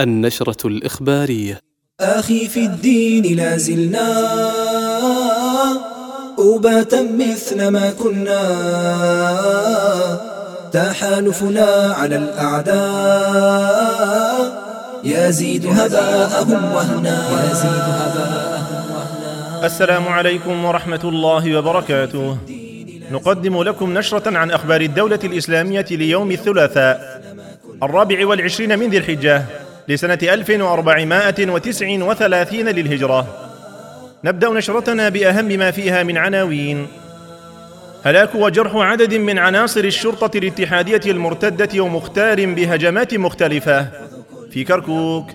النشرة الإخبارية. أخي في الدين لازلنا أباتا مثل ما كنا. تحالفنا على الأعداء. يزيد هباءهم وهنا. يزيد هباءهم وهنا. السلام عليكم ورحمة الله وبركاته. نقدم لكم نشرة عن أخبار الدولة الإسلامية ليوم الثلاثاء الرابع والعشرين من ذي الحجة. لسنة 1439 للهجرة. نبدأ نشرتنا بأهم ما فيها من عناوين. هلاك وجرح عدد من عناصر الشرطة الاتحادية المرتدة ومختار بهجمات مختلفة. في كركوك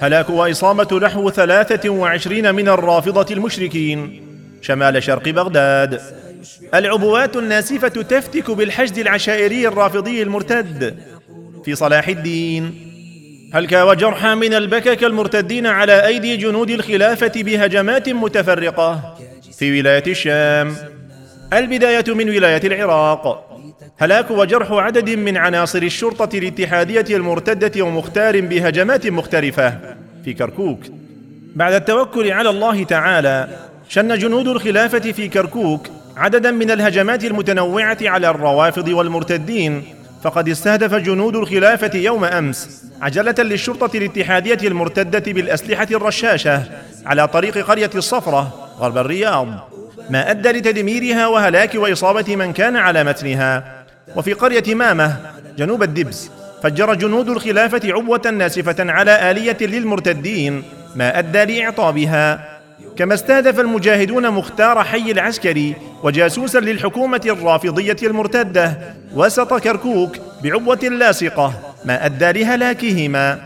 هلاك وإصابة نحو 23 من الرافضة المشركين. شمال شرق بغداد العبوات الناسفة تفتك بالحشد العشائري الرافضي المرتد. في صلاح الدين هلك وجرحى من البكك المرتدين على أيدي جنود الخلافة بهجمات متفرقة في ولاية الشام؟ البداية من ولاية العراق. هلاك وجرح عدد من عناصر الشرطة الاتحادية المرتدة ومختار بهجمات مختلفة في كركوك. بعد التوكل على الله تعالى شن جنود الخلافة في كركوك عددا من الهجمات المتنوعة على الروافض والمرتدين. فقد استهدف جنود الخلافة يوم أمس عجلة للشرطة الاتحادية المرتدة بالأسلحة الرشاشة على طريق قرية الصفرة غرب الرياض. ما أدى لتدميرها وهلاك وإصابة من كان على متنها. وفي قرية مامة جنوب الدبس فجر جنود الخلافة عبوة ناسفة على آلية للمرتدين ما أدى لإعطابها. كما استهدف المجاهدون مختار حي العسكري وجاسوسا للحكومة الرافضية المرتدة وسط كركوك بعبوة لاصقة ما أدى لهلاكهما.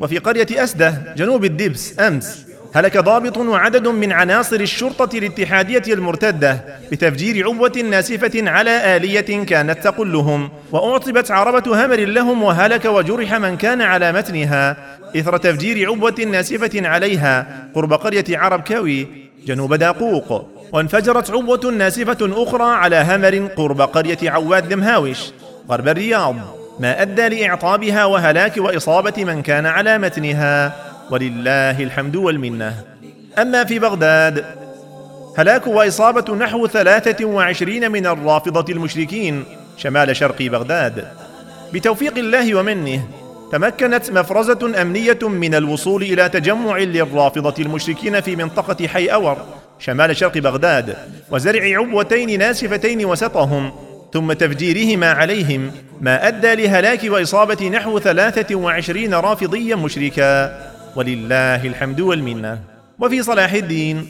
وفي قرية أسدة جنوب الدبس أمس هلك ضابط وعدد من عناصر الشرطة الاتحادية المرتدة بتفجير عبوة ناسفة على آلية كانت تقلهم. وأعطبت عربة همر لهم وهلك وجرح من كان على متنها. إثر تفجير عبوة ناسفة عليها قرب قرية عرب كاوي جنوب داقوق. وانفجرت عبوة ناسفة أخرى على همر قرب قرية عواد دمهاوش غرب الرياض. ما أدى لإعطابها وهلاك وإصابة من كان على متنها. ولله الحمد والمنة. أما في بغداد هلاك وإصابة نحو ثلاثة وعشرين من الرافضة المشركين شمال شرق بغداد. بتوفيق الله ومنه تمكنت مفرزة أمنية من الوصول إلى تجمع للرافضة المشركين في منطقة حي أور شمال شرق بغداد وزرع عبوتين ناسفتين وسطهم ثم تفجيرهما عليهم ما أدى لهلاك وإصابة نحو ثلاثة وعشرين رافضيا مشركا. ولله الحمد والمنة. وفي صلاح الدين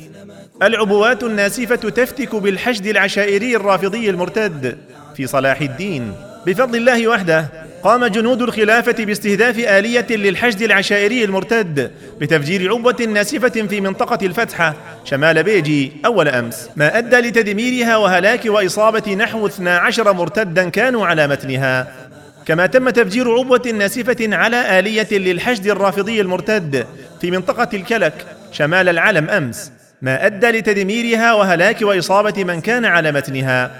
العبوات الناسفة تفتك بالحشد العشائري الرافضي المرتد. في صلاح الدين بفضل الله وحده قام جنود الخلافة باستهداف آلية للحشد العشائري المرتد بتفجير عبوة ناسفة في منطقة الفتحة شمال بيجي أول أمس. ما أدى لتدميرها وهلاك وإصابة نحو 12 مرتدا كانوا على متنها. كما تم تفجير عبوة ناسفة على آلية للحشد الرافضي المرتد في منطقة الكلك شمال العلم أمس ما أدى لتدميرها وهلاك وإصابة من كان على متنها.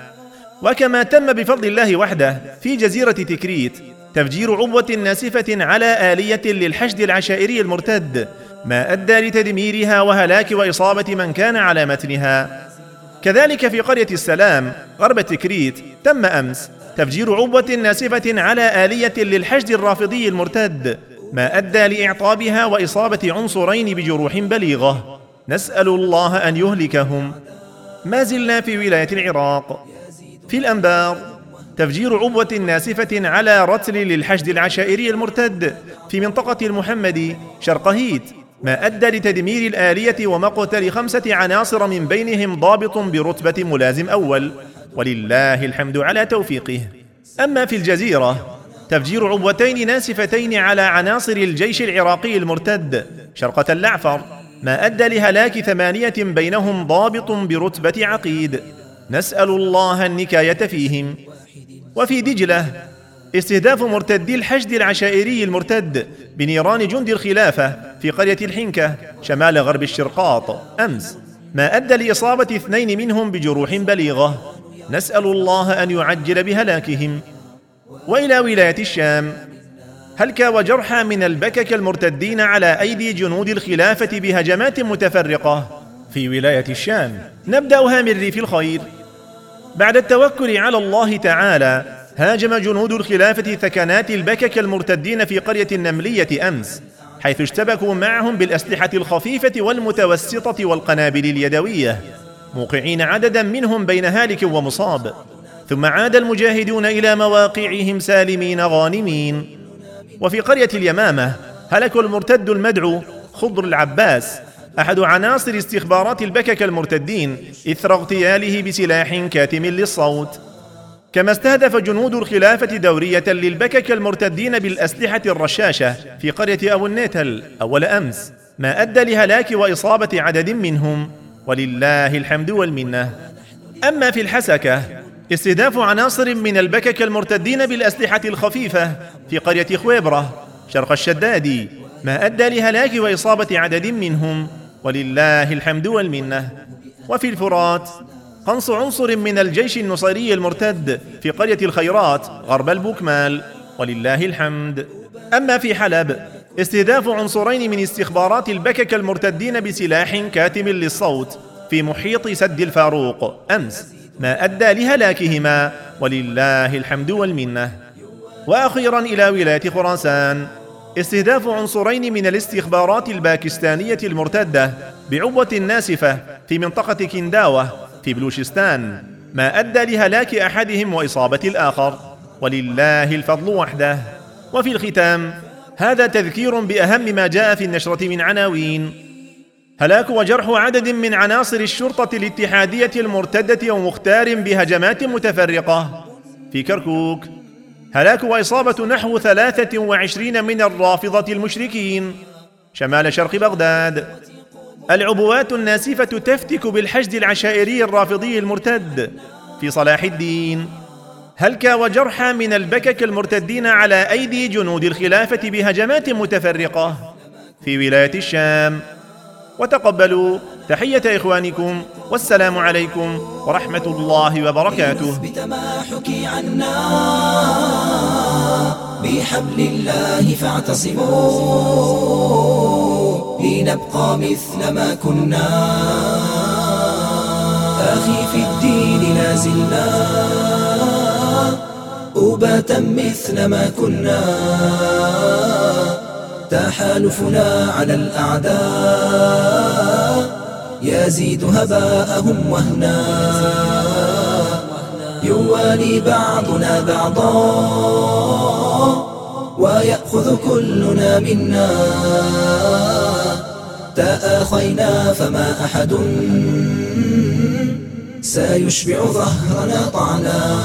وكما تم بفضل الله وحده في جزيرة تكريت تفجير عبوة ناسفة على آلية للحشد العشائري المرتد ما أدى لتدميرها وهلاك وإصابة من كان على متنها. كذلك في قرية السلام غرب تكريت تم أمس تفجير عبوة ناسفة على آلية للحشد الرافضي المرتد ما أدى لإعطابها وإصابة عنصرين بجروح بليغة. نسأل الله أن يهلكهم. ما زلنا في ولاية العراق. في الأنبار تفجير عبوة ناسفة على رتل للحشد العشائري المرتد في منطقة المحمدي شرق هيت ما أدى لتدمير الآلية ومقتل خمسة عناصر من بينهم ضابط برتبة ملازم أول. ولله الحمد على توفيقه. أما في الجزيرة تفجير عبوتين ناسفتين على عناصر الجيش العراقي المرتد شرقة العفر ما أدى لهلاك ثمانية بينهم ضابط برتبة عقيد. نسأل الله النكاية فيهم. وفي دجلة استهداف مرتدي الحشد العشائري المرتد بنيران جند الخلافة في قرية الحنكة شمال غرب الشرقاط. أمس ما أدى لإصابة اثنين منهم بجروح بليغة. نسأل الله أن يعجل بهلاكهم. وإلى ولاية الشام هلك وجرحى من البكك المرتدين على أيدي جنود الخلافة بهجمات متفرقة؟ في ولاية الشام نبدأها من ريف الخير. بعد التوكل على الله تعالى هاجم جنود الخلافة ثكنات البكك المرتدين في قرية النملية أمس حيث اشتبكوا معهم بالأسلحة الخفيفة والمتوسطة والقنابل اليدوية. موقعين عددا منهم بين هالك ومصاب. ثم عاد المجاهدون إلى مواقعهم سالمين غانمين. وفي قرية اليمامة هلك المرتد المدعو خضر العباس أحد عناصر استخبارات البكك المرتدين إثر اغتياله بسلاح كاتم للصوت. كما استهدف جنود الخلافة دورية للبكك المرتدين بالأسلحة الرشاشة في قرية أبو النيتل أول أمس ما أدى لهلاك وإصابة عدد منهم. ولله الحمد والمنة. أما في الحسكة استهداف عناصر من البكك المرتدين بالأسلحة الخفيفة في قرية خويبرة شرق الشدادي ما أدى لهلاك وإصابة عدد منهم ولله الحمد والمنة. وفي الفرات قنص عنصر من الجيش النصيري المرتد في قرية الخيرات غرب البوكمال ولله الحمد. أما في حلب استهداف عنصرين من استخبارات البكك المرتدين بسلاح كاتم للصوت في محيط سد الفاروق. أمس ما أدى لهلاكهما ولله الحمد والمنة. وأخيرا إلى ولاية خراسان. استهداف عنصرين من الاستخبارات الباكستانية المرتدة بعبوة ناسفة في منطقة كنداوة في بلوشستان. ما أدى لهلاك أحدهم وإصابة الآخر. ولله الفضل وحده. وفي الختام هذا تذكير بأهم ما جاء في النشرة من عناوين. هلاك وجرح عدد من عناصر الشرطة الاتحادية المرتدة ومختار بهجمات متفرقة. في كركوك هلاك وإصابة نحو ثلاثة وعشرين من الرافضة المشركين. شمال شرق بغداد العبوات الناسفة تفتك بالحشد العشائري الرافضي المرتد. في صلاح الدين هلك وجرحى من البكك المرتدين على أيدي جنود الخلافة بهجمات متفرقة في ولاية الشام. وتقبلوا تحية إخوانكم والسلام عليكم ورحمة الله وبركاته. بتماحك عنا بحبل الله فاعتصموا لنبقى مثل ما كنا. أخي في الدين لازلنا أباتا مثل ما كنا. تحالفنا على الأعداء. يزيد هباءهم وهنا. يوالي بعضنا بعضا. ويأخذ كلنا منا. تآخينا فما أحد. سيشبع ظهرنا طعنا.